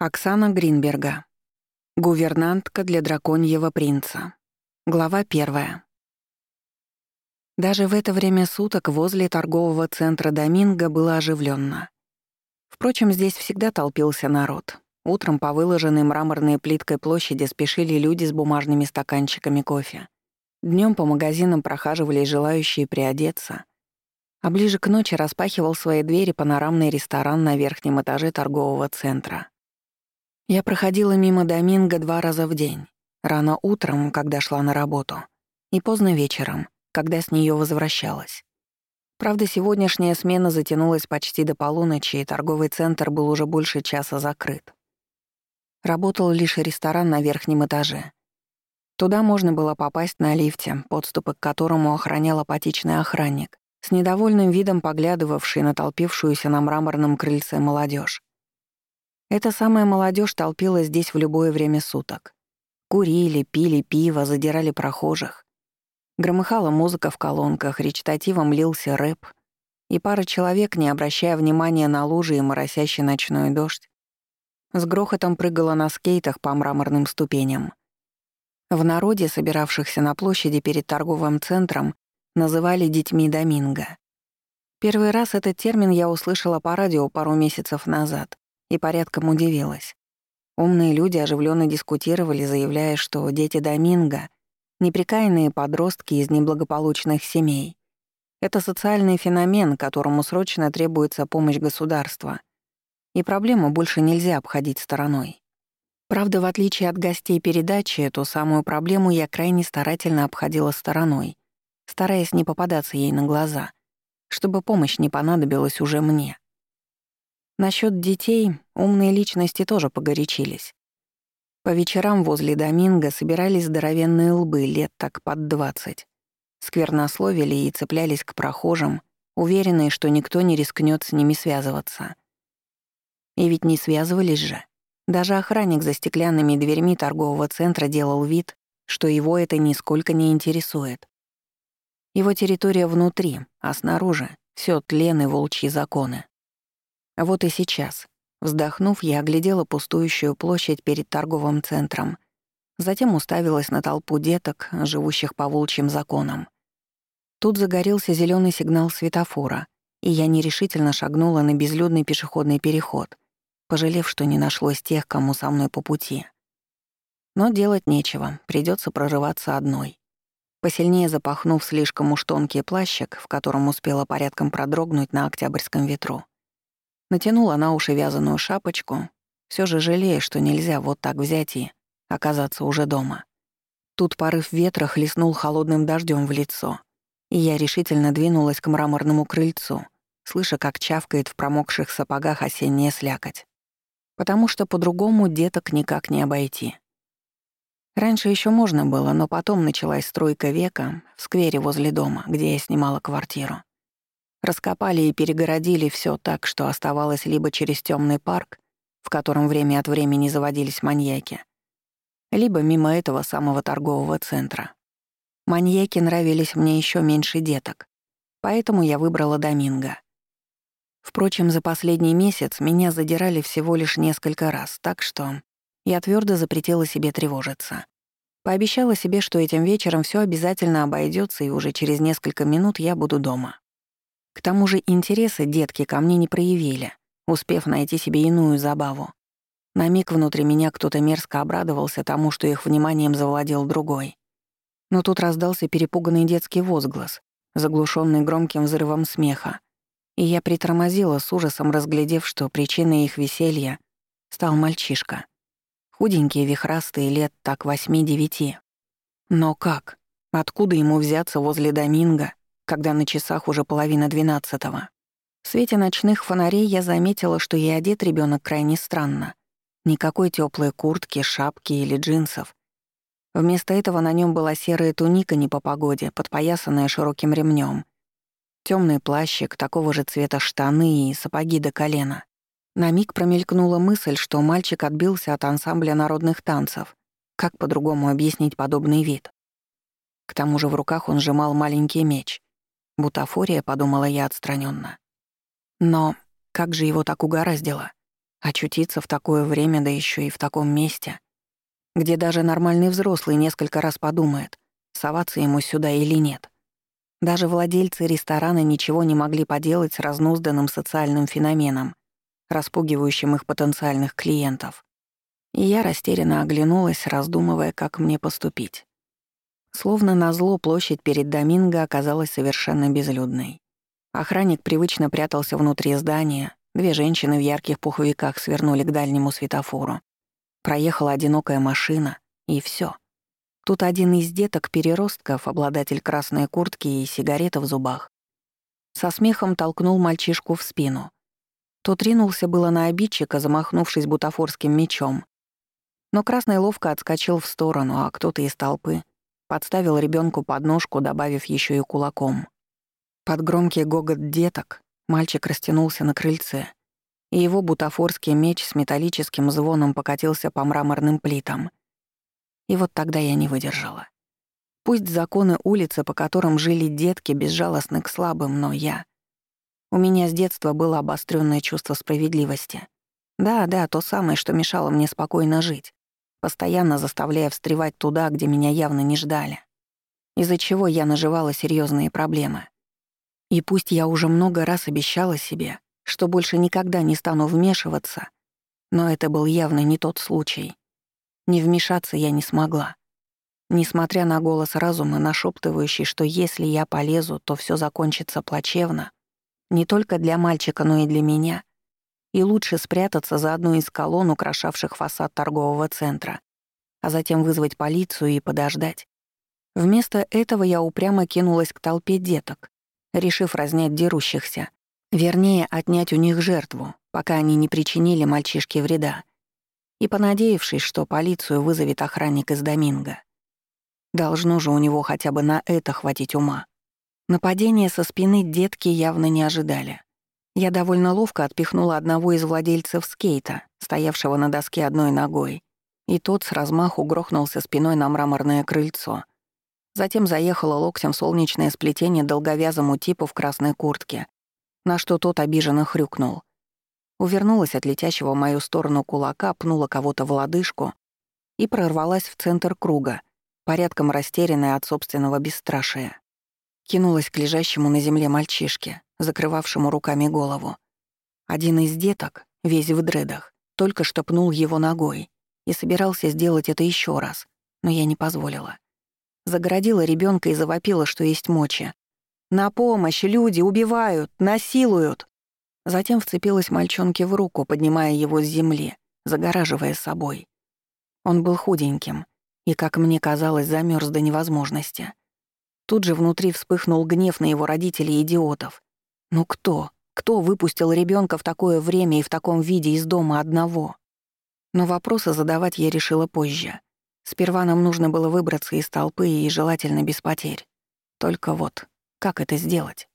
Оксана Гринберга. Гувернантка для драконьего принца. Глава первая. Даже в это время суток возле торгового центра Доминго было оживленно. Впрочем, здесь всегда толпился народ. Утром по выложенной мраморной плиткой площади спешили люди с бумажными стаканчиками кофе. Днем по магазинам прохаживались желающие приодеться. А ближе к ночи распахивал свои двери панорамный ресторан на верхнем этаже торгового центра — я проходила мимо Доминго два раза в день. Рано утром, когда шла на работу, и поздно вечером, когда с нее возвращалась. Правда, сегодняшняя смена затянулась почти до полуночи, и торговый центр был уже больше часа закрыт. Работал лишь ресторан на верхнем этаже. Туда можно было попасть на лифте, подступы к которому охранял апатичный охранник, с недовольным видом поглядывавший на толпившуюся на мраморном крыльце молодежь. Эта самая молодежь толпилась здесь в любое время суток. Курили, пили пиво, задирали прохожих. Громыхала музыка в колонках, речитативом лился рэп. И пара человек, не обращая внимания на лужи и моросящий ночной дождь, с грохотом прыгала на скейтах по мраморным ступеням. В народе, собиравшихся на площади перед торговым центром, называли детьми Доминго. Первый раз этот термин я услышала по радио пару месяцев назад и порядком удивилась. Умные люди оживленно дискутировали, заявляя, что дети Доминго — неприкаянные подростки из неблагополучных семей. Это социальный феномен, которому срочно требуется помощь государства. И проблему больше нельзя обходить стороной. Правда, в отличие от гостей передачи, эту самую проблему я крайне старательно обходила стороной, стараясь не попадаться ей на глаза, чтобы помощь не понадобилась уже мне. Насчет детей умные личности тоже погорячились. По вечерам возле Доминго собирались здоровенные лбы лет так под двадцать. Сквернословили и цеплялись к прохожим, уверенные, что никто не рискнет с ними связываться. И ведь не связывались же. Даже охранник за стеклянными дверьми торгового центра делал вид, что его это нисколько не интересует. Его территория внутри, а снаружи — все тлен и волчьи законы. Вот и сейчас. Вздохнув, я оглядела пустующую площадь перед торговым центром. Затем уставилась на толпу деток, живущих по волчьим законам. Тут загорелся зеленый сигнал светофора, и я нерешительно шагнула на безлюдный пешеходный переход, пожалев, что не нашлось тех, кому со мной по пути. Но делать нечего, придется прорываться одной. Посильнее запахнув слишком уж тонкий плащик, в котором успела порядком продрогнуть на октябрьском ветру, Натянула на уши вязаную шапочку, все же жалея, что нельзя вот так взять и оказаться уже дома. Тут порыв ветра хлестнул холодным дождем в лицо, и я решительно двинулась к мраморному крыльцу, слыша, как чавкает в промокших сапогах осенняя слякоть. Потому что по-другому деток никак не обойти. Раньше еще можно было, но потом началась стройка века в сквере возле дома, где я снимала квартиру. Раскопали и перегородили все так, что оставалось либо через темный парк, в котором время от времени заводились маньяки, либо мимо этого самого торгового центра. Маньяки нравились мне еще меньше деток, поэтому я выбрала Доминго. Впрочем, за последний месяц меня задирали всего лишь несколько раз, так что я твердо запретила себе тревожиться. Пообещала себе, что этим вечером все обязательно обойдется, и уже через несколько минут я буду дома. К тому же интересы детки ко мне не проявили, успев найти себе иную забаву. На миг внутри меня кто-то мерзко обрадовался тому, что их вниманием завладел другой. Но тут раздался перепуганный детский возглас, заглушенный громким взрывом смеха. И я притормозила с ужасом, разглядев, что причиной их веселья стал мальчишка. Худенький, вихрастый, лет так восьми-девяти. Но как? Откуда ему взяться возле Доминго, когда на часах уже половина двенадцатого. В свете ночных фонарей я заметила, что и одет ребенок крайне странно. Никакой теплой куртки, шапки или джинсов. Вместо этого на нем была серая туника не по погоде, подпоясанная широким ремнем, темный плащик, такого же цвета штаны и сапоги до колена. На миг промелькнула мысль, что мальчик отбился от ансамбля народных танцев. Как по-другому объяснить подобный вид? К тому же в руках он сжимал маленький меч. Бутафория, подумала я отстраненно. Но как же его так угораздило? Очутиться в такое время, да еще и в таком месте, где даже нормальный взрослый несколько раз подумает, соваться ему сюда или нет. Даже владельцы ресторана ничего не могли поделать с разнузданным социальным феноменом, распугивающим их потенциальных клиентов. И я растерянно оглянулась, раздумывая, как мне поступить. Словно назло, площадь перед Доминго оказалась совершенно безлюдной. Охранник привычно прятался внутри здания, две женщины в ярких пуховиках свернули к дальнему светофору. Проехала одинокая машина, и все. Тут один из деток-переростков, обладатель красной куртки и сигарета в зубах, со смехом толкнул мальчишку в спину. Тот ринулся было на обидчика, замахнувшись бутафорским мечом. Но красный ловко отскочил в сторону, а кто-то из толпы подставил ребенку подножку, добавив еще и кулаком. Под громкий гогот деток мальчик растянулся на крыльце, и его бутафорский меч с металлическим звоном покатился по мраморным плитам — и вот тогда я не выдержала. Пусть законы улицы, по которым жили детки, безжалостны к слабым, но я... У меня с детства было обострённое чувство справедливости. Да, да, то самое, что мешало мне спокойно жить, постоянно заставляя встревать туда, где меня явно не ждали. Из-за чего я наживала серьезные проблемы. И пусть я уже много раз обещала себе, что больше никогда не стану вмешиваться, но это был явно не тот случай. Не вмешаться я не смогла. Несмотря на голос разума, нашептывающий, что если я полезу, то все закончится плачевно, не только для мальчика, но и для меня, и лучше спрятаться за одну из колонн, украшавших фасад торгового центра, а затем вызвать полицию и подождать. Вместо этого я упрямо кинулась к толпе деток, решив разнять дерущихся, вернее, отнять у них жертву, пока они не причинили мальчишке вреда и понадеявшись, что полицию вызовет охранник из Доминго. Должно же у него хотя бы на это хватить ума. Нападение со спины детки явно не ожидали. Я довольно ловко отпихнула одного из владельцев скейта, стоявшего на доске одной ногой, и тот с размаху грохнулся спиной на мраморное крыльцо. Затем заехала локтем в солнечное сплетение долговязому типу в красной куртке, на что тот обиженно хрюкнул — увернулась от летящего в мою сторону кулака, пнула кого-то в лодыжку и прорвалась в центр круга, порядком растерянная от собственного бесстрашия. Кинулась к лежащему на земле мальчишке, закрывавшему руками голову. Один из деток, весь в дредах, только что пнул его ногой и собирался сделать это еще раз, но я не позволила. Загородила ребенка и завопила, что есть мочи. «На помощь! Люди убивают! Насилуют!» Затем вцепилась мальчонке в руку, поднимая его с земли, загораживая собой. Он был худеньким и, как мне казалось, замерз до невозможности. Тут же внутри вспыхнул гнев на его родителей и идиотов. Ну кто? Кто выпустил ребенка в такое время и в таком виде из дома одного? Но вопросы задавать я решила позже. Сперва нам нужно было выбраться из толпы и желательно без потерь. Только вот, как это сделать?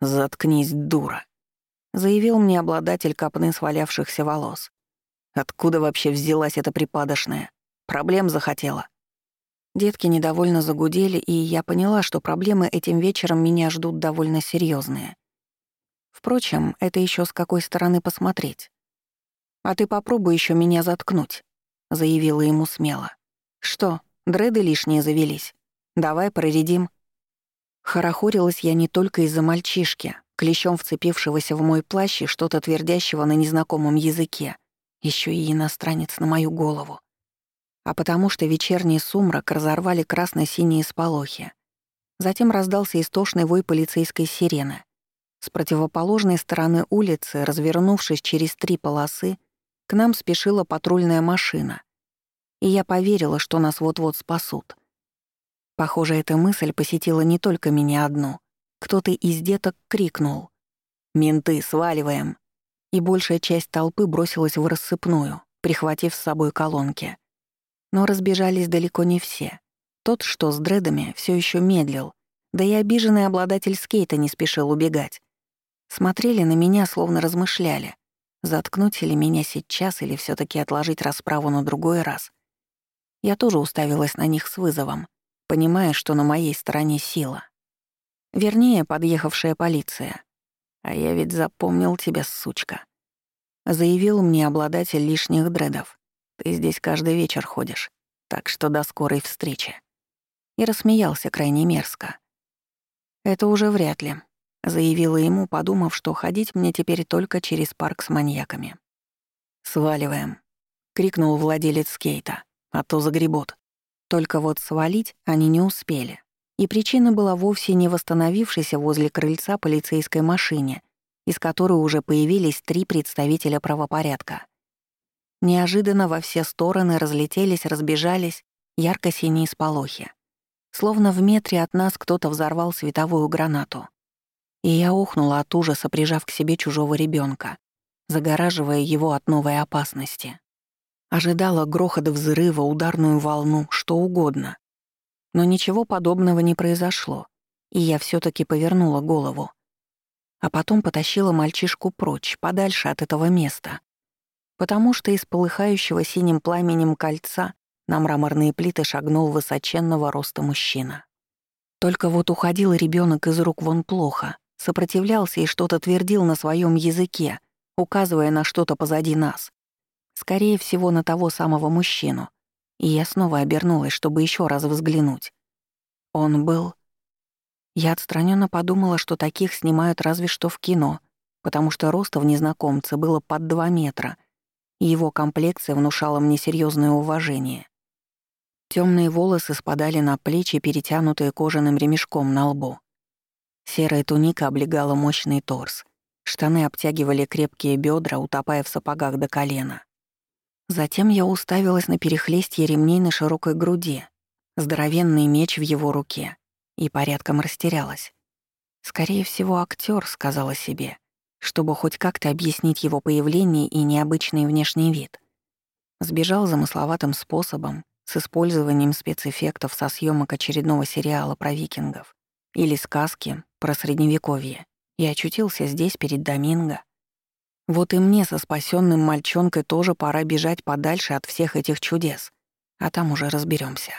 «Заткнись, дура», заявил мне обладатель копны свалявшихся волос. Откуда вообще взялась эта припадочная? Проблем захотела. Детки недовольно загудели, и я поняла, что проблемы этим вечером меня ждут довольно серьезные. Впрочем, это еще с какой стороны посмотреть. «А ты попробуй еще меня заткнуть», — заявила ему смело. «Что, дреды лишние завелись? Давай проредим». Хорохорилась я не только из-за мальчишки, клещом вцепившегося в мой плащ и что-то твердящего на незнакомом языке, еще и иностранец на мою голову. А потому что вечерний сумрак разорвали красно-синие сполохи. Затем раздался истошный вой полицейской сирены. С противоположной стороны улицы, развернувшись через три полосы, к нам спешила патрульная машина. И я поверила, что нас вот-вот спасут. Похоже, эта мысль посетила не только меня одну — кто-то из деток крикнул. «Менты, сваливаем!» И большая часть толпы бросилась в рассыпную, прихватив с собой колонки. Но разбежались далеко не все. Тот, что с дредами, все еще медлил, да и обиженный обладатель скейта не спешил убегать. Смотрели на меня, словно размышляли, заткнуть ли меня сейчас или все таки отложить расправу на другой раз. Я тоже уставилась на них с вызовом, понимая, что на моей стороне сила. Вернее, подъехавшая полиция. А я ведь запомнил тебя, сучка. заявил мне обладатель лишних дредов. «Ты здесь каждый вечер ходишь, так что до скорой встречи». И рассмеялся крайне мерзко. «Это уже вряд ли», — заявила ему, подумав, что ходить мне теперь только через парк с маньяками. «Сваливаем», — крикнул владелец скейта, — «а то загребут». Только вот свалить они не успели. И причина была вовсе не восстановившейся возле крыльца полицейской машине, из которой уже появились три представителя правопорядка. Неожиданно во все стороны разлетелись, разбежались ярко-синие сполохи. Словно в метре от нас кто-то взорвал световую гранату. И я ухнула от ужаса, прижав к себе чужого ребенка, загораживая его от новой опасности. Ожидала грохот взрыва, ударную волну, что угодно. Но ничего подобного не произошло, и я все таки повернула голову. А потом потащила мальчишку прочь, подальше от этого места. Потому что из полыхающего синим пламенем кольца на мраморные плиты шагнул высоченного роста мужчина. Только вот уходил ребенок из рук вон плохо, сопротивлялся и что-то твердил на своем языке, указывая на что-то позади нас. Скорее всего, на того самого мужчину — и я снова обернулась, чтобы еще раз взглянуть. Он был... Я отстраненно подумала, что таких снимают разве что в кино, потому что роста в незнакомце было под два метра, и его комплекция внушала мне серьезное уважение. Темные волосы спадали на плечи, перетянутые кожаным ремешком на лбу. Серая туника облегала мощный торс. Штаны обтягивали крепкие бедра, утопая в сапогах до колена. Затем я уставилась на перехлестье ремней на широкой груди, здоровенный меч в его руке, и порядком растерялась. Скорее всего, актер сказала себе, чтобы хоть как-то объяснить его появление и необычный внешний вид. Сбежал замысловатым способом, с использованием спецэффектов со съемок очередного сериала про викингов или сказки про Средневековье, и очутился здесь перед Доминго, вот и мне со спасенным мальчонкой тоже пора бежать подальше от всех этих чудес, а там уже разберемся.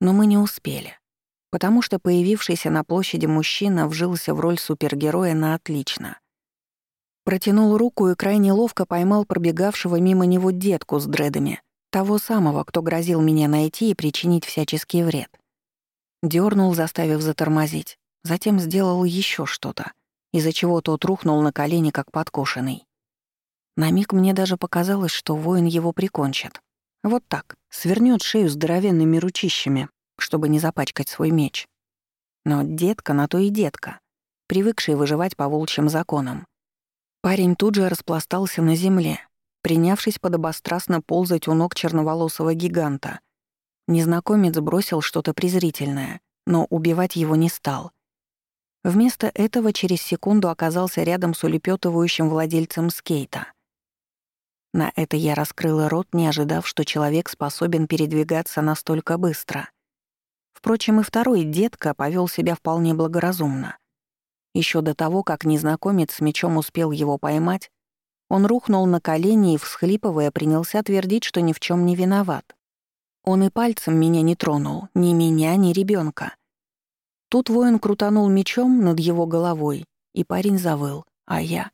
Но мы не успели, потому что появившийся на площади мужчина вжился в роль супергероя на отлично. Протянул руку и крайне ловко поймал пробегавшего мимо него детку с дредами, того самого, кто грозил меня найти и причинить всяческий вред. Дёрнул, заставив затормозить, затем сделал еще что-то — из-за чего тот рухнул на колени, как подкошенный. На миг мне даже показалось, что воин его прикончит. Вот так, свернет шею здоровенными ручищами, чтобы не запачкать свой меч. Но детка на то и детка, привыкший выживать по волчьим законам. Парень тут же распластался на земле, принявшись подобострастно ползать у ног черноволосого гиганта. Незнакомец бросил что-то презрительное, но убивать его не стал — Вместо этого через секунду оказался рядом с улепетывающим владельцем скейта. На это я раскрыла рот, не ожидав, что человек способен передвигаться настолько быстро. Впрочем, и второй детка повел себя вполне благоразумно. Еще до того, как незнакомец с мечом успел его поймать, он рухнул на колени и, всхлипывая, принялся твердить, что ни в чем не виноват. Он и пальцем меня не тронул, ни меня, ни ребенка. Тут воин крутанул мечом над его головой, и парень завыл, а я...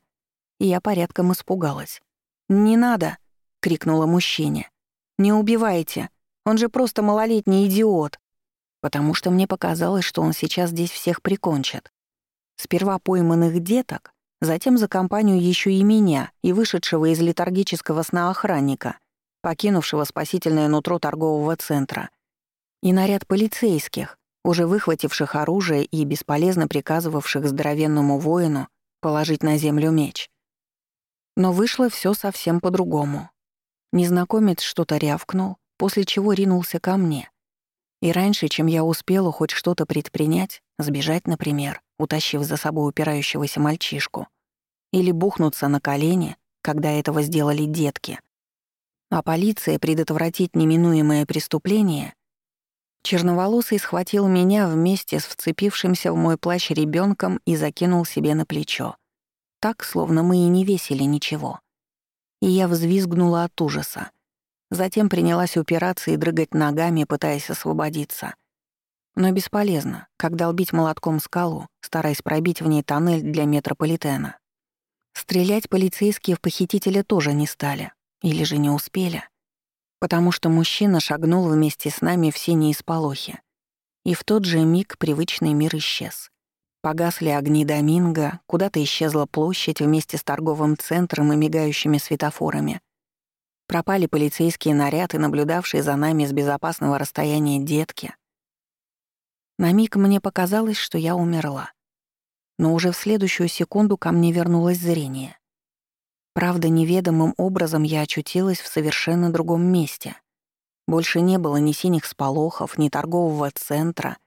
Я порядком испугалась. «Не надо!» — крикнула мужчине. «Не убивайте! Он же просто малолетний идиот!» Потому что мне показалось, что он сейчас здесь всех прикончит. Сперва пойманных деток, затем за компанию еще и меня и вышедшего из летаргического сна охранника, покинувшего спасительное нутро торгового центра, и наряд полицейских, уже выхвативших оружие и бесполезно приказывавших здоровенному воину положить на землю меч. Но вышло все совсем по-другому. Незнакомец что-то рявкнул, после чего ринулся ко мне. И раньше, чем я успела хоть что-то предпринять, сбежать, например, утащив за собой упирающегося мальчишку, или бухнуться на колени, когда этого сделали детки, а полиция предотвратить неминуемое преступление, Черноволосый схватил меня вместе с вцепившимся в мой плащ ребенком и закинул себе на плечо. Так, словно мы и не весили ничего. И я взвизгнула от ужаса. Затем принялась упираться и дрыгать ногами, пытаясь освободиться. Но бесполезно, как долбить молотком скалу, стараясь пробить в ней тоннель для метрополитена. Стрелять полицейские в похитителя тоже не стали. Или же не успели. Потому что мужчина шагнул вместе с нами в синие сполохи. И в тот же миг привычный мир исчез. Погасли огни Доминго, куда-то исчезла площадь вместе с торговым центром и мигающими светофорами. Пропали полицейские наряды, наблюдавшие за нами с безопасного расстояния детки. На миг мне показалось, что я умерла. Но уже в следующую секунду ко мне вернулось зрение. Правда, неведомым образом я очутилась в совершенно другом месте. Больше не было ни синих сполохов, ни торгового центра,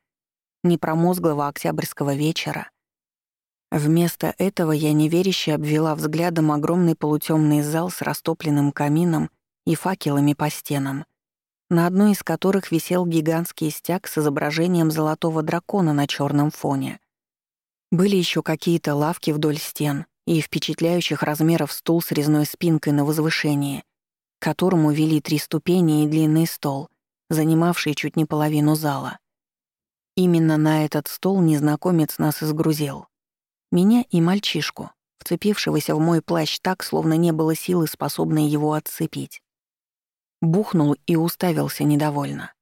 ни промозглого октябрьского вечера. Вместо этого я неверяще обвела взглядом огромный полутемный зал с растопленным камином и факелами по стенам, на одной из которых висел гигантский стяг с изображением золотого дракона на черном фоне. Были еще какие-то лавки вдоль стен и впечатляющих размеров стул с резной спинкой на возвышении, к которому вели три ступени и длинный стол, занимавший чуть не половину зала. Именно на этот стол незнакомец нас изгрузил. Меня и мальчишку, вцепившегося в мой плащ так, словно не было силы, способной его отцепить. Бухнул и уставился недовольно.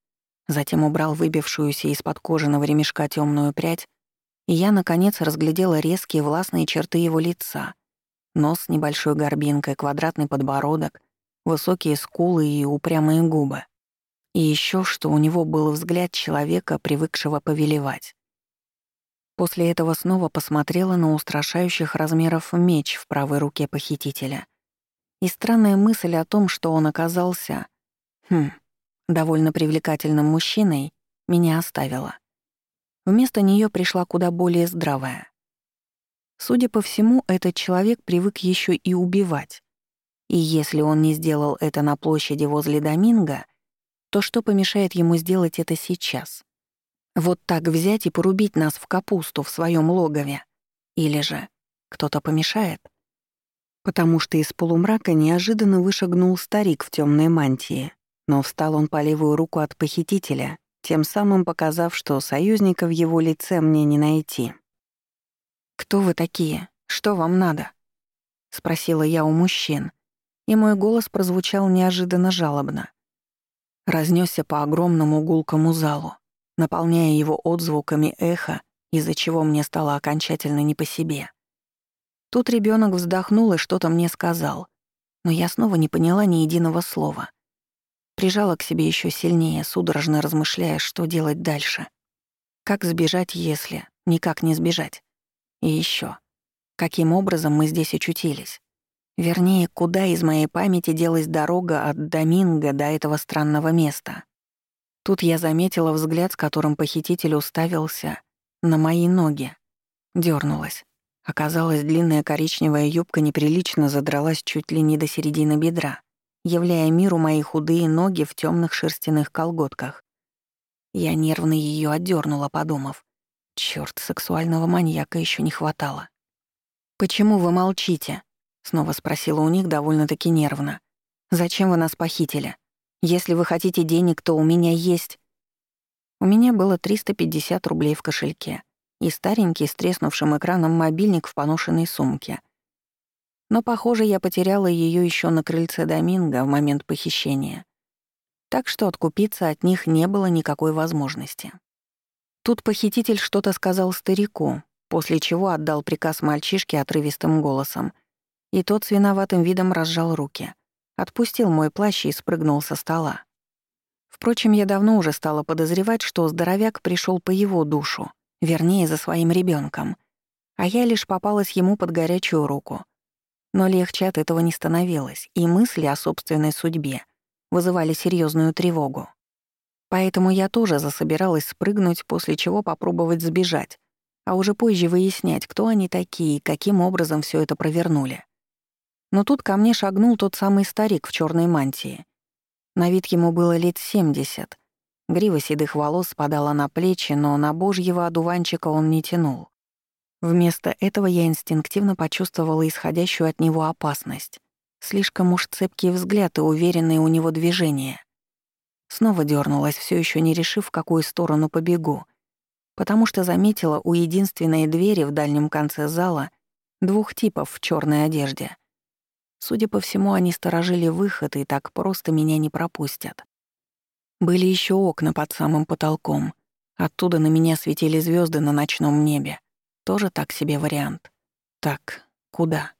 Затем убрал выбившуюся из-под кожаного ремешка темную прядь, и я, наконец, разглядела резкие властные черты его лица. Нос с небольшой горбинкой, квадратный подбородок, высокие скулы и упрямые губы. И еще что у него был взгляд человека, привыкшего повелевать. После этого снова посмотрела на устрашающих размеров меч в правой руке похитителя. И странная мысль о том, что он оказался, хм, довольно привлекательным мужчиной, меня оставила. Вместо нее пришла куда более здравая. Судя по всему, этот человек привык еще и убивать. И если он не сделал это на площади возле Доминго, то что помешает ему сделать это сейчас? Вот так взять и порубить нас в капусту в своем логове? Или же кто-то помешает? Потому что из полумрака неожиданно вышагнул старик в темной мантии, но встал он по левую руку от похитителя, тем самым показав, что союзника в его лице мне не найти. «Кто вы такие? Что вам надо?» — спросила я у мужчин, и мой голос прозвучал неожиданно жалобно разнесся по огромному гулкому залу, наполняя его отзвуками эха, из-за чего мне стало окончательно не по себе. Тут ребенок вздохнул и что-то мне сказал, но я снова не поняла ни единого слова. Прижала к себе еще сильнее, судорожно размышляя, что делать дальше. Как сбежать, если никак не сбежать? И еще, каким образом мы здесь очутились? Вернее, куда из моей памяти делась дорога от Доминго до этого странного места. Тут я заметила взгляд, с которым похититель уставился на мои ноги. Дёрнулась. Оказалось, длинная коричневая юбка неприлично задралась чуть ли не до середины бедра, являя миру мои худые ноги в темных шерстяных колготках. Я нервно ее отдернула, подумав. Черт, сексуального маньяка еще не хватало. «Почему вы молчите?» Снова спросила у них довольно-таки нервно. «Зачем вы нас похитили? Если вы хотите денег, то у меня есть...» У меня было 350 рублей в кошельке и старенький с треснувшим экраном мобильник в поношенной сумке. Но, похоже, я потеряла ее еще на крыльце Доминго в момент похищения. Так что откупиться от них не было никакой возможности. Тут похититель что-то сказал старику, после чего отдал приказ мальчишке отрывистым голосом — и тот с виноватым видом разжал руки. Отпустил мой плащ и спрыгнул со стола. Впрочем, я давно уже стала подозревать, что здоровяк пришел по его душу, вернее, за своим ребенком, а я лишь попалась ему под горячую руку. Но легче от этого не становилось, и мысли о собственной судьбе вызывали серьезную тревогу. Поэтому я тоже засобиралась спрыгнуть, после чего попробовать сбежать, а уже позже выяснять, кто они такие и каким образом все это провернули. Но тут ко мне шагнул тот самый старик в черной мантии. На вид ему было лет семьдесят. Грива седых волос спадала на плечи, но на божьего одуванчика он не тянул. Вместо этого я инстинктивно почувствовала исходящую от него опасность. Слишком уж цепкий взгляд и уверенные у него движения. Снова дернулась, все еще не решив, в какую сторону побегу, потому что заметила у единственной двери в дальнем конце зала Двух типов в черной одежде. Судя по всему, они сторожили выход и так просто меня не пропустят. Были еще окна под самым потолком. Оттуда на меня светили звезды на ночном небе. Тоже так себе вариант. Так, куда?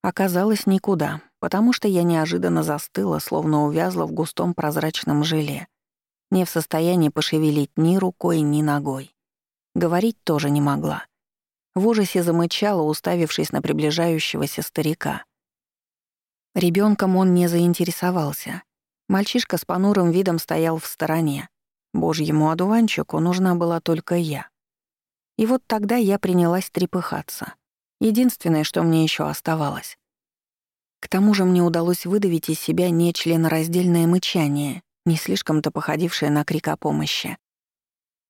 Оказалось, никуда, потому что я неожиданно застыла, словно увязла в густом прозрачном желе. Не в состоянии пошевелить ни рукой, ни ногой. Говорить тоже не могла. В ужасе замычала, уставившись на приближающегося старика. Ребенком он не заинтересовался. Мальчишка с понурым видом стоял в стороне. Божьему одуванчику нужна была только я. И вот тогда я принялась трепыхаться. Единственное, что мне еще оставалось. К тому же мне удалось выдавить из себя нечленораздельное мычание, не слишком-то походившее на крик о помощи.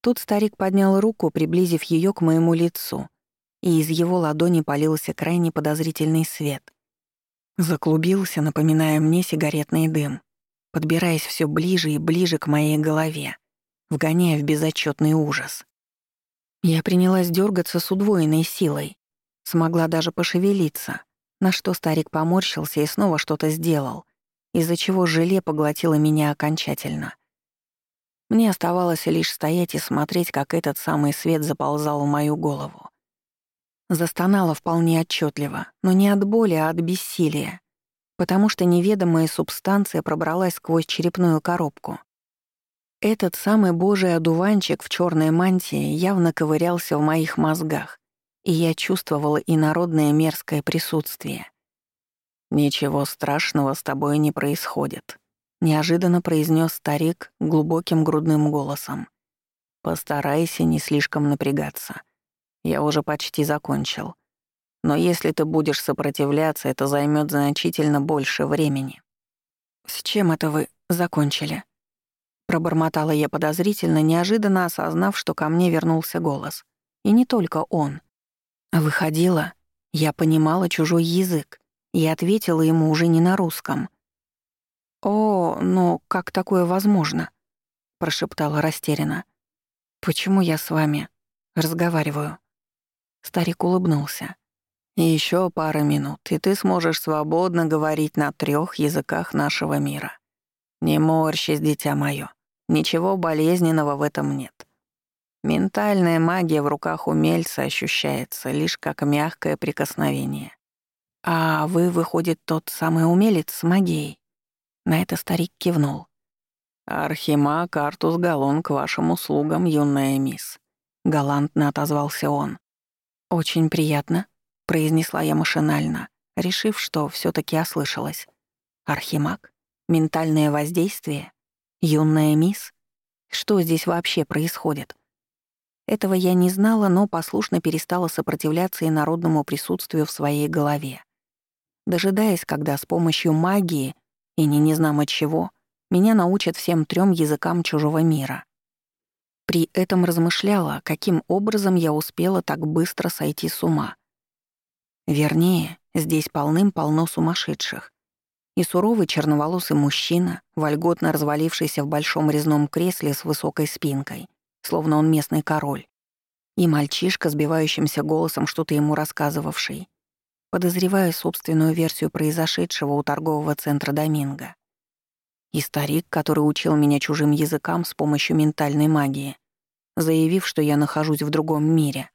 Тут старик поднял руку, приблизив ее к моему лицу, и из его ладони полился крайне подозрительный свет. Заклубился, напоминая мне сигаретный дым подбираясь все ближе и ближе к моей голове, вгоняя в безотчетный ужас. Я принялась дергаться с удвоенной силой, смогла даже пошевелиться, на что старик поморщился и снова что-то сделал, из-за чего желе поглотило меня окончательно. Мне оставалось лишь стоять и смотреть, как этот самый свет заползал в мою голову. Застонала вполне отчетливо, но не от боли, а от бессилия потому что неведомая субстанция пробралась сквозь черепную коробку. Этот самый божий одуванчик в черной мантии явно ковырялся в моих мозгах, и я чувствовала инородное мерзкое присутствие. «Ничего страшного с тобой не происходит», — неожиданно произнес старик глубоким грудным голосом. «Постарайся не слишком напрягаться. Я уже почти закончил. Но если ты будешь сопротивляться, это займет значительно больше времени. С чем это вы закончили? Пробормотала я подозрительно, неожиданно осознав, что ко мне вернулся голос. И не только он. Выходила, я понимала чужой язык и ответила ему уже не на русском. «О, ну как такое возможно?» — прошептала растерянно. «Почему я с вами разговариваю?» Старик улыбнулся. Еще пара минут, и ты сможешь свободно говорить на трех языках нашего мира. Не морщись, дитя мое. Ничего болезненного в этом нет. Ментальная магия в руках умельца ощущается лишь как мягкое прикосновение. А вы, выходит, тот самый умелец с магией? На это старик кивнул. «Архимаг Артус Галон к вашим услугам, юная мисс», — галантно отозвался он. «Очень приятно», произнесла я машинально, решив, что все таки ослышалась. Архимаг? Ментальное воздействие? Юная мисс? Что здесь вообще происходит? Этого я не знала, но послушно перестала сопротивляться инородному присутствию в своей голове. Дожидаясь, когда с помощью магии, и не не знамо чего, меня научат всем трем языкам чужого мира. При этом размышляла, каким образом я успела так быстро сойти с ума — Вернее, здесь полным-полно сумасшедших. И суровый черноволосый мужчина, вольготно развалившийся в большом резном кресле с высокой спинкой, словно он местный король. И мальчишка, сбивающимся голосом что-то ему рассказывавший, подозревая собственную версию произошедшего у торгового центра Доминго. И старик, который учил меня чужим языкам с помощью ментальной магии, заявив, что я нахожусь в другом мире.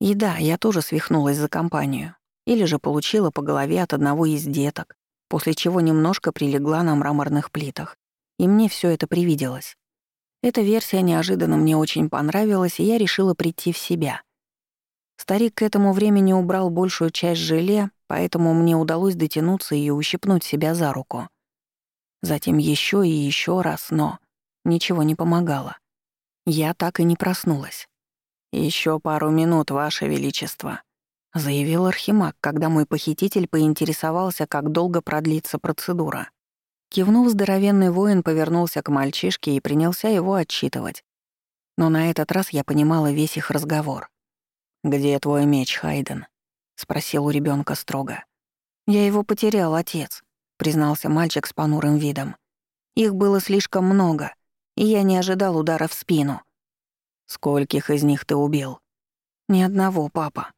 И да, я тоже свихнулась за компанию. Или же получила по голове от одного из деток, после чего немножко прилегла на мраморных плитах. И мне все это привиделось. Эта версия неожиданно мне очень понравилась, и я решила прийти в себя. Старик к этому времени убрал большую часть желе, поэтому мне удалось дотянуться и ущипнуть себя за руку. Затем еще и еще раз, но ничего не помогало. Я так и не проснулась. Еще пару минут, Ваше Величество», — заявил Архимаг, когда мой похититель поинтересовался, как долго продлится процедура. Кивнув, здоровенный воин повернулся к мальчишке и принялся его отчитывать. Но на этот раз я понимала весь их разговор. «Где твой меч, Хайден?» — спросил у ребенка строго. «Я его потерял, отец», — признался мальчик с понурым видом. «Их было слишком много, и я не ожидал удара в спину». «Скольких из них ты убил?» «Ни одного, папа».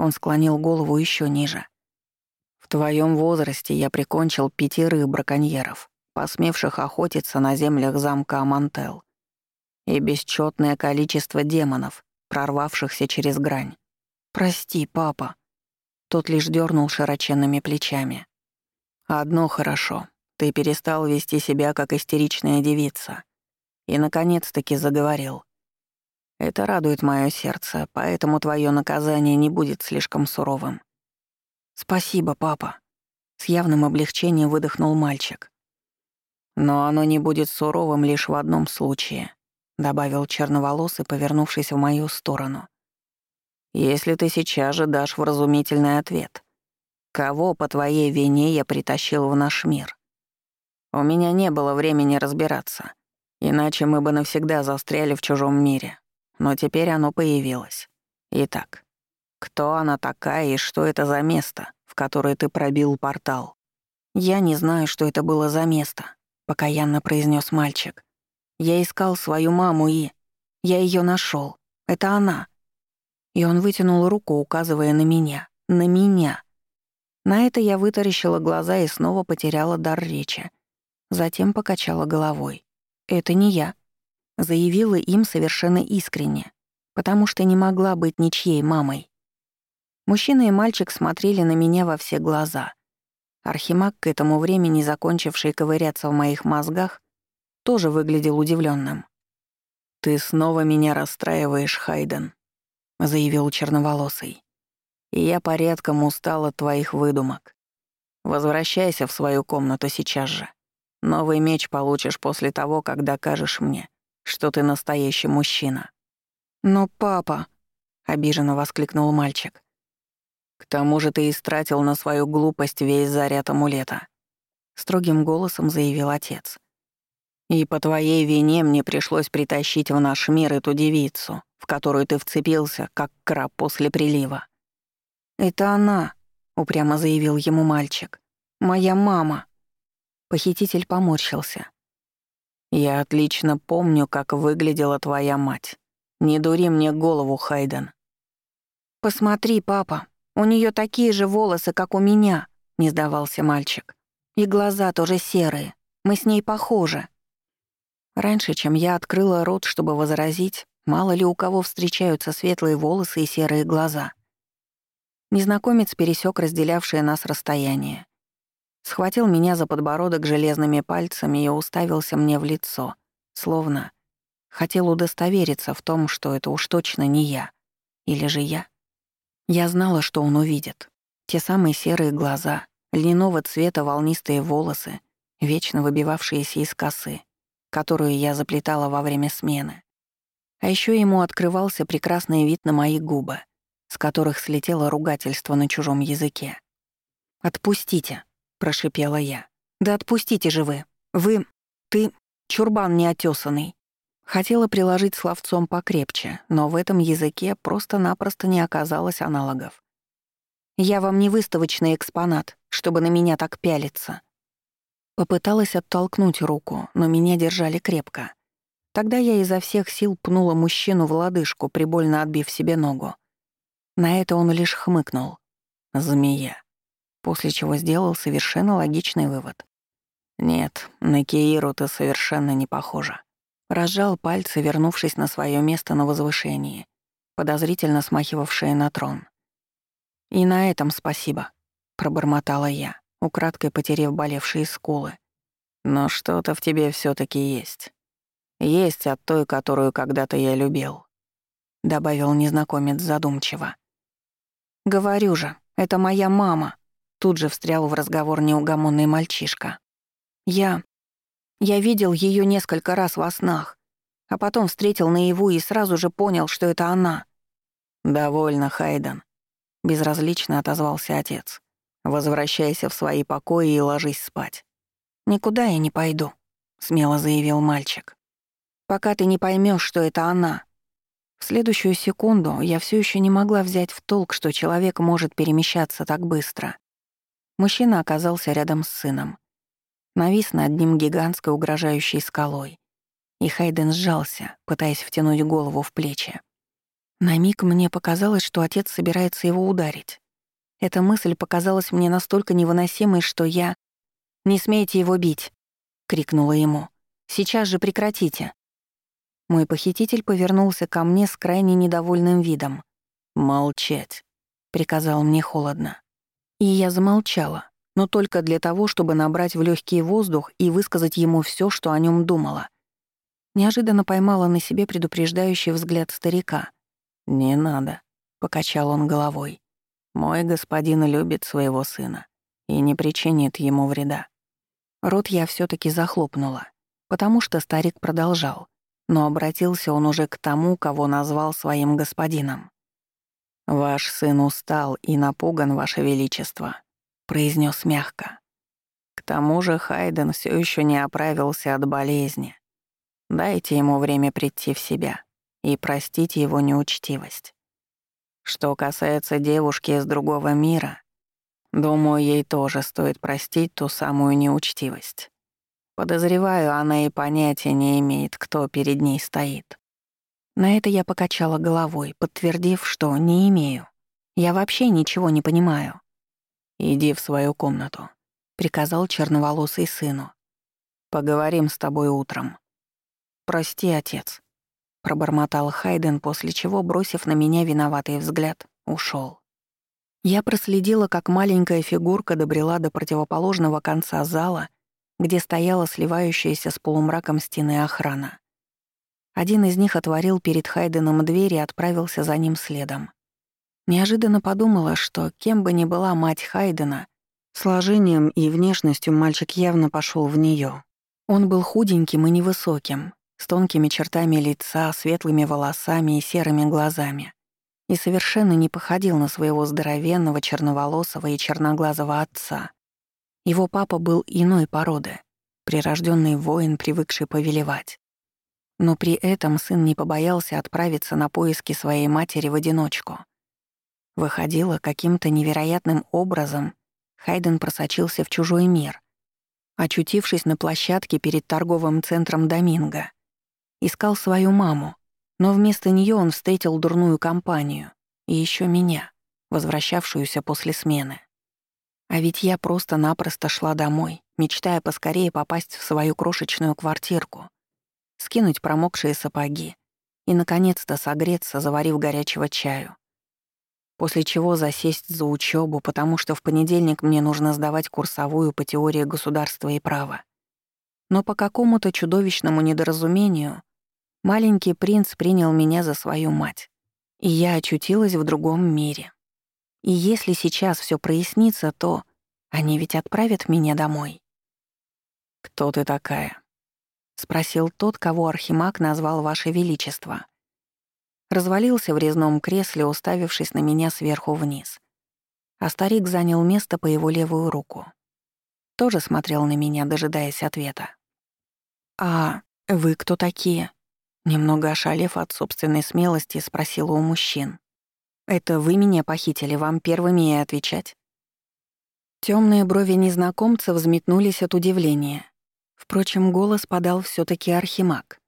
Он склонил голову еще ниже. «В твоем возрасте я прикончил пятерых браконьеров, посмевших охотиться на землях замка Амантел, и бесчетное количество демонов, прорвавшихся через грань. Прости, папа». Тот лишь дернул широченными плечами. «Одно хорошо. Ты перестал вести себя как истеричная девица. И, наконец-таки, заговорил. Это радует мое сердце, поэтому твое наказание не будет слишком суровым. Спасибо, папа. С явным облегчением выдохнул мальчик. Но оно не будет суровым лишь в одном случае, добавил черноволосый, повернувшись в мою сторону. Если ты сейчас же дашь вразумительный ответ. Кого по твоей вине я притащил в наш мир? У меня не было времени разбираться, иначе мы бы навсегда застряли в чужом мире но теперь оно появилось. Итак, кто она такая и что это за место, в которое ты пробил портал? Я не знаю, что это было за место, покаянно произнес мальчик. Я искал свою маму и... Я ее нашел. Это она. И он вытянул руку, указывая на меня. На меня. На это я вытаращила глаза и снова потеряла дар речи. Затем покачала головой. «Это не я заявила им совершенно искренне, потому что не могла быть ничьей мамой. Мужчина и мальчик смотрели на меня во все глаза. Архимаг, к этому времени закончивший ковыряться в моих мозгах, тоже выглядел удивленным. «Ты снова меня расстраиваешь, Хайден», — заявил черноволосый. «И я порядком устал от твоих выдумок. Возвращайся в свою комнату сейчас же. Новый меч получишь после того, как докажешь мне, что ты настоящий мужчина». «Но папа...» — обиженно воскликнул мальчик. «К тому же ты истратил на свою глупость весь заряд амулета», — строгим голосом заявил отец. «И по твоей вине мне пришлось притащить в наш мир эту девицу, в которую ты вцепился, как краб после прилива». «Это она», — упрямо заявил ему мальчик. «Моя мама». Похититель поморщился. «Я отлично помню, как выглядела твоя мать. Не дури мне голову, Хайден». «Посмотри, папа, у нее такие же волосы, как у меня», — не сдавался мальчик. «И глаза тоже серые. Мы с ней похожи». Раньше, чем я открыла рот, чтобы возразить, мало ли у кого встречаются светлые волосы и серые глаза. Незнакомец пересек разделявшее нас расстояние. Схватил меня за подбородок железными пальцами и уставился мне в лицо, словно хотел удостовериться в том, что это уж точно не я. Или же я? Я знала, что он увидит. Те самые серые глаза, льняного цвета волнистые волосы, вечно выбивавшиеся из косы, которую я заплетала во время смены. А еще ему открывался прекрасный вид на мои губы, с которых слетело ругательство на чужом языке. «Отпустите», прошипела я. «Да отпустите же вы! Вы... ты... чурбан неотесанный!» Хотела приложить словцом покрепче, но в этом языке просто-напросто не оказалось аналогов. «Я вам не выставочный экспонат, чтобы на меня так пялиться». Попыталась оттолкнуть руку, но меня держали крепко. Тогда я изо всех сил пнула мужчину в лодыжку, прибольно отбив себе ногу. На это он лишь хмыкнул. «Змея» после чего сделал совершенно логичный вывод. «Нет, на Кииру ты совершенно не похожа». Разжал пальцы, вернувшись на свое место на возвышении, подозрительно смахивавшее на трон. «И на этом спасибо», — пробормотала я, украдкой потеряв болевшие скулы. «Но что-то в тебе все таки есть. Есть от той, которую когда-то я любил», — добавил незнакомец задумчиво. «Говорю же, это моя мама», Тут же встрял в разговор неугомонный мальчишка. «Я... я видел ее несколько раз во снах, а потом встретил наяву и сразу же понял, что это она». «Довольно, Хайден», — безразлично отозвался отец. «Возвращайся в свои покои и ложись спать». «Никуда я не пойду», — смело заявил мальчик. «Пока ты не поймешь, что это она». В следующую секунду я все еще не могла взять в толк, что человек может перемещаться так быстро. Мужчина оказался рядом с сыном. Навис над ним гигантской угрожающей скалой. И Хайден сжался, пытаясь втянуть голову в плечи. На миг мне показалось, что отец собирается его ударить. Эта мысль показалась мне настолько невыносимой, что я... «Не смейте его бить!» — крикнула ему. «Сейчас же прекратите!» Мой похититель повернулся ко мне с крайне недовольным видом. «Молчать», — приказал мне холодно. И я замолчала, но только для того, чтобы набрать в легкий воздух и высказать ему все, что о нем думала. Неожиданно поймала на себе предупреждающий взгляд старика. «Не надо», — покачал он головой. «Мой господин любит своего сына и не причинит ему вреда». Рот я все таки захлопнула, потому что старик продолжал, но обратился он уже к тому, кого назвал своим господином. «Ваш сын устал и напуган, Ваше Величество произнес мягко. К тому же Хайден все еще не оправился от болезни. Дайте ему время прийти в себя и простите его неучтивость. Что касается девушки из другого мира, думаю, ей тоже стоит простить ту самую неучтивость. Подозреваю, она и понятия не имеет, кто перед ней стоит. На это я покачала головой, подтвердив, что не имею. Я вообще ничего не понимаю. «Иди в свою комнату», — приказал черноволосый сыну. «Поговорим с тобой утром». «Прости, отец», — пробормотал Хайден, после чего, бросив на меня виноватый взгляд, ушел. Я проследила, как маленькая фигурка добрела до противоположного конца зала, где стояла сливающаяся с полумраком стены охрана. Один из них отворил перед Хайденом дверь и отправился за ним следом. Неожиданно подумала, что кем бы ни была мать Хайдена, сложением и внешностью мальчик явно пошел в нее. Он был худеньким и невысоким, с тонкими чертами лица, светлыми волосами и серыми глазами, и совершенно не походил на своего здоровенного, черноволосого и черноглазого отца. Его папа был иной породы, прирожденный воин, привыкший повелевать. Но при этом сын не побоялся отправиться на поиски своей матери в одиночку — Выходило, каким-то невероятным образом Хайден просочился в чужой мир, очутившись на площадке перед торговым центром Доминго. Искал свою маму, но вместо нее он встретил дурную компанию и еще меня, возвращавшуюся после смены. А ведь я просто-напросто шла домой, мечтая поскорее попасть в свою крошечную квартирку, скинуть промокшие сапоги и, наконец-то, согреться, заварив горячего чаю после чего засесть за учебу, потому что в понедельник мне нужно сдавать курсовую по теории государства и права. Но по какому-то чудовищному недоразумению маленький принц принял меня за свою мать, и я очутилась в другом мире. И если сейчас все прояснится, то они ведь отправят меня домой. «Кто ты такая?» — спросил тот, кого Архимаг назвал Ваше Величество развалился в резном кресле, уставившись на меня сверху вниз. А старик занял место по его левую руку. Тоже смотрел на меня, дожидаясь ответа. «А вы кто такие?» Немного ошалев от собственной смелости, спросила у мужчин. «Это вы меня похитили, вам первыми и отвечать?» Темные брови незнакомца взметнулись от удивления. Впрочем, голос подал все таки архимаг.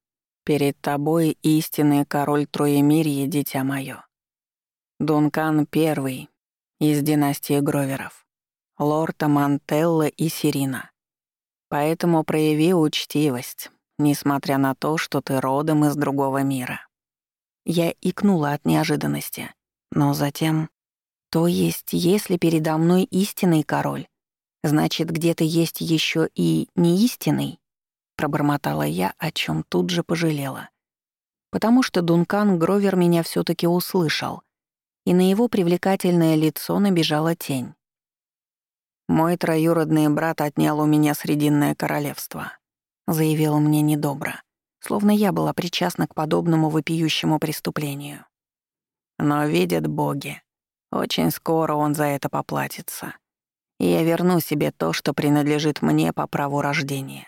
Перед тобой истинный король Троемирья, дитя моё. Дункан первый из династии Гроверов, лорд Мантелла и Сирина. Поэтому прояви учтивость, несмотря на то, что ты родом из другого мира. Я икнула от неожиданности, но затем... То есть, если передо мной истинный король, значит, где-то есть еще и неистинный? пробормотала я, о чем тут же пожалела. Потому что Дункан Гровер меня все таки услышал, и на его привлекательное лицо набежала тень. «Мой троюродный брат отнял у меня Срединное королевство», — заявил мне недобро, словно я была причастна к подобному вопиющему преступлению. «Но видят боги, очень скоро он за это поплатится, и я верну себе то, что принадлежит мне по праву рождения».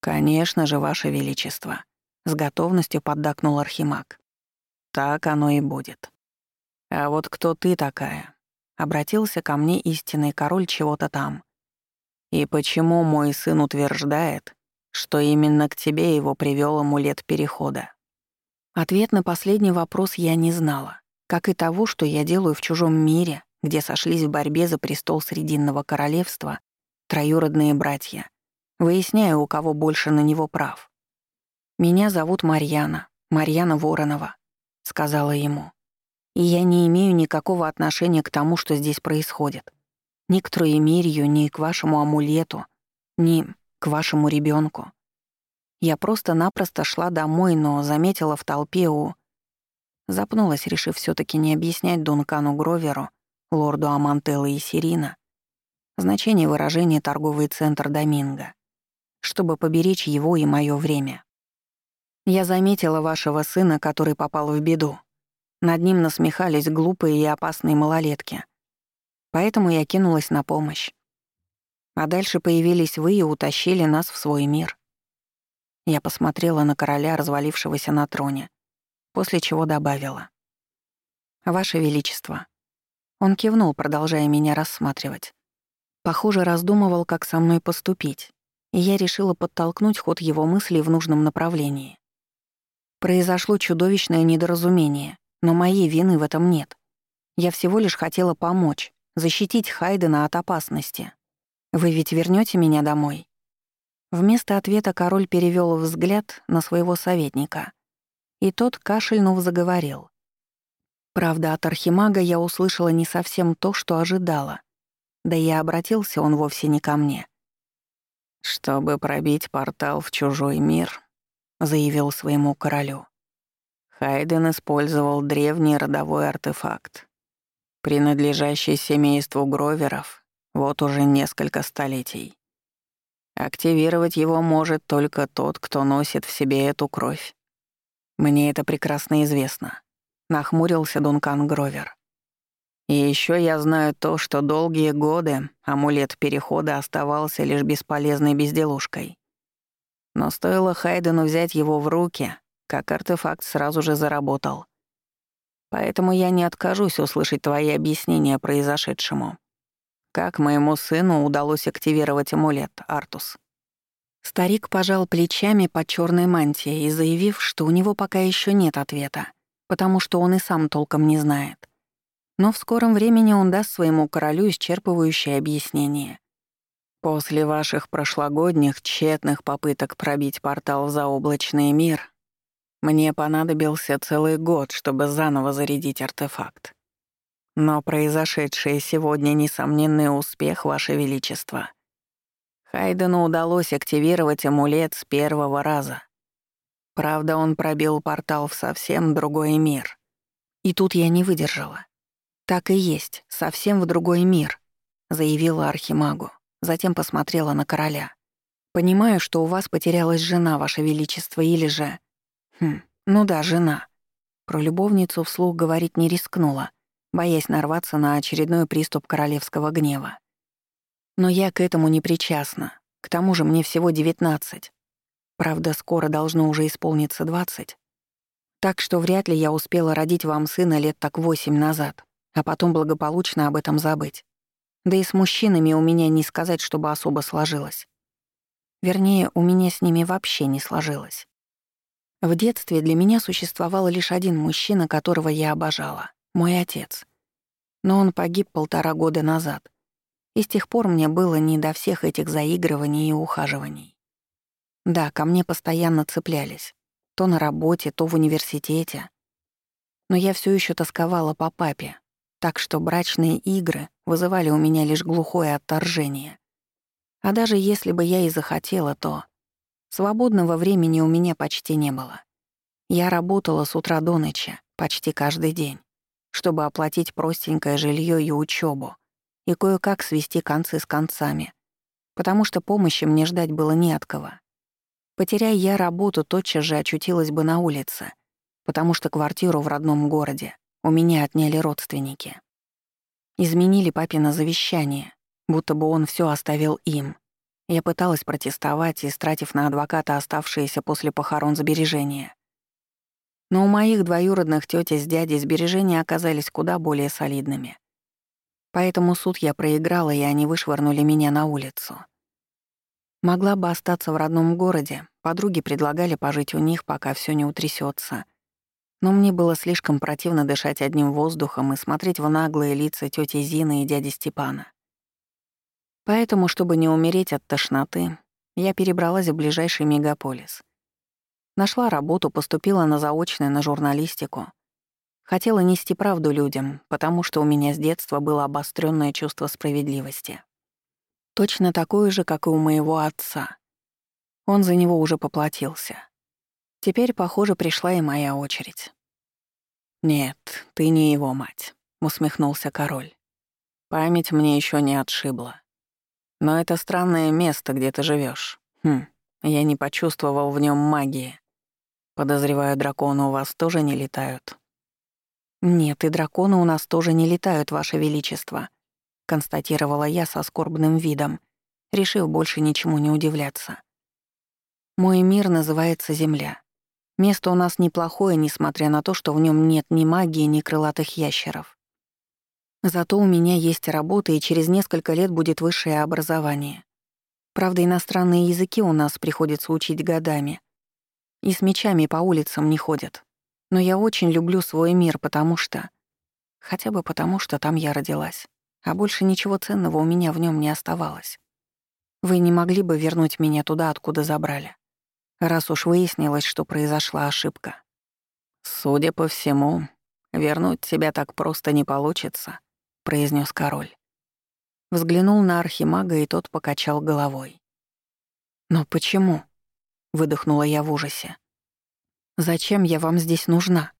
«Конечно же, Ваше Величество», — с готовностью поддакнул Архимаг. «Так оно и будет. А вот кто ты такая?» — обратился ко мне истинный король чего-то там. «И почему мой сын утверждает, что именно к тебе его привёл амулет Перехода?» Ответ на последний вопрос я не знала, как и того, что я делаю в чужом мире, где сошлись в борьбе за престол Срединного королевства троюродные братья, выясняя, у кого больше на него прав. «Меня зовут Марьяна, Марьяна Воронова», — сказала ему. «И я не имею никакого отношения к тому, что здесь происходит. Ни к троемирью, ни к вашему амулету, ни к вашему ребенку. Я просто-напросто шла домой, но заметила в толпе у... Запнулась, решив все таки не объяснять Дункану Гроверу, лорду Амантелло и Сирина, значение выражения «торговый центр Доминго», чтобы поберечь его и мое время. Я заметила вашего сына, который попал в беду. Над ним насмехались глупые и опасные малолетки. Поэтому я кинулась на помощь. А дальше появились вы и утащили нас в свой мир. Я посмотрела на короля, развалившегося на троне, после чего добавила. «Ваше Величество». Он кивнул, продолжая меня рассматривать. Похоже, раздумывал, как со мной поступить, и я решила подтолкнуть ход его мыслей в нужном направлении. Произошло чудовищное недоразумение, но моей вины в этом нет. Я всего лишь хотела помочь, защитить Хайдена от опасности. Вы ведь вернете меня домой? Вместо ответа король перевёл взгляд на своего советника. И тот, кашельнув, заговорил. Правда, от архимага я услышала не совсем то, что ожидала. Да и обратился он вовсе не ко мне. «Чтобы пробить портал в чужой мир», — заявил своему королю. Хайден использовал древний родовой артефакт, принадлежащий семейству Гроверов вот уже несколько столетий. Активировать его может только тот, кто носит в себе эту кровь. Мне это прекрасно известно, нахмурился Дункан Гровер. И еще я знаю то, что долгие годы амулет перехода оставался лишь бесполезной безделушкой. Но стоило Хайдену взять его в руки, как артефакт сразу же заработал. Поэтому я не откажусь услышать твои объяснения произошедшему. Как моему сыну удалось активировать амулет, Артус? Старик пожал плечами под черной мантией, заявив, что у него пока еще нет ответа, потому что он и сам толком не знает. Но в скором времени он даст своему королю исчерпывающее объяснение. После ваших прошлогодних тщетных попыток пробить портал в заоблачный мир, мне понадобился целый год, чтобы заново зарядить артефакт. Но произошедшее сегодня несомненный успех, Ваше Величество. Хайдену удалось активировать амулет с первого раза. Правда, он пробил портал в совсем другой мир. И тут я не выдержала. «Так и есть, совсем в другой мир», — заявила Архимагу. Затем посмотрела на короля. «Понимаю, что у вас потерялась жена, Ваше Величество, или же...» «Хм, ну да, жена». Про любовницу вслух говорить не рискнула, боясь нарваться на очередной приступ королевского гнева. Но я к этому не причастна. К тому же мне всего девятнадцать. Правда, скоро должно уже исполниться двадцать. Так что вряд ли я успела родить вам сына лет так восемь назад, а потом благополучно об этом забыть. Да и с мужчинами у меня не сказать, чтобы особо сложилось. Вернее, у меня с ними вообще не сложилось. В детстве для меня существовал лишь один мужчина, которого я обожала мой отец. Но он погиб полтора года назад, и с тех пор мне было не до всех этих заигрываний и ухаживаний. Да, ко мне постоянно цеплялись, то на работе, то в университете. Но я все еще тосковала по папе, так что брачные игры вызывали у меня лишь глухое отторжение. А даже если бы я и захотела, то свободного времени у меня почти не было. Я работала с утра до ночи, почти каждый день чтобы оплатить простенькое жилье и учебу, и кое-как свести концы с концами, потому что помощи мне ждать было не от кого. Потеряя я работу, тотчас же очутилась бы на улице, потому что квартиру в родном городе у меня отняли родственники. Изменили папино завещание, будто бы он все оставил им. Я пыталась протестовать, истратив на адвоката оставшиеся после похорон сбережения. Но у моих двоюродных тёти с дядей сбережения оказались куда более солидными. Поэтому суд я проиграла, и они вышвырнули меня на улицу. Могла бы остаться в родном городе, подруги предлагали пожить у них, пока всё не утрясётся. Но мне было слишком противно дышать одним воздухом и смотреть в наглые лица тети Зины и дяди Степана. Поэтому, чтобы не умереть от тошноты, я перебралась в ближайший мегаполис. Нашла работу, поступила на заочное на журналистику. Хотела нести правду людям, потому что у меня с детства было обостренное чувство справедливости. Точно такое же, как и у моего отца. Он за него уже поплатился. Теперь, похоже, пришла и моя очередь. «Нет, ты не его мать», — усмехнулся король. «Память мне еще не отшибла. Но это странное место, где ты живешь. Хм, я не почувствовал в нем магии. Подозреваю, драконы у вас тоже не летают». «Нет, и драконы у нас тоже не летают, Ваше Величество», — констатировала я со скорбным видом, решив больше ничему не удивляться. «Мой мир называется Земля. Место у нас неплохое, несмотря на то, что в нем нет ни магии, ни крылатых ящеров. Зато у меня есть работа, и через несколько лет будет высшее образование. Правда, иностранные языки у нас приходится учить годами. И с мечами по улицам не ходят. Но я очень люблю свой мир, потому что... Хотя бы потому, что там я родилась. А больше ничего ценного у меня в нем не оставалось. Вы не могли бы вернуть меня туда, откуда забрали? раз уж выяснилось, что произошла ошибка. «Судя по всему, вернуть тебя так просто не получится», — произнес король. Взглянул на архимага, и тот покачал головой. «Но почему?» — выдохнула я в ужасе. «Зачем я вам здесь нужна?»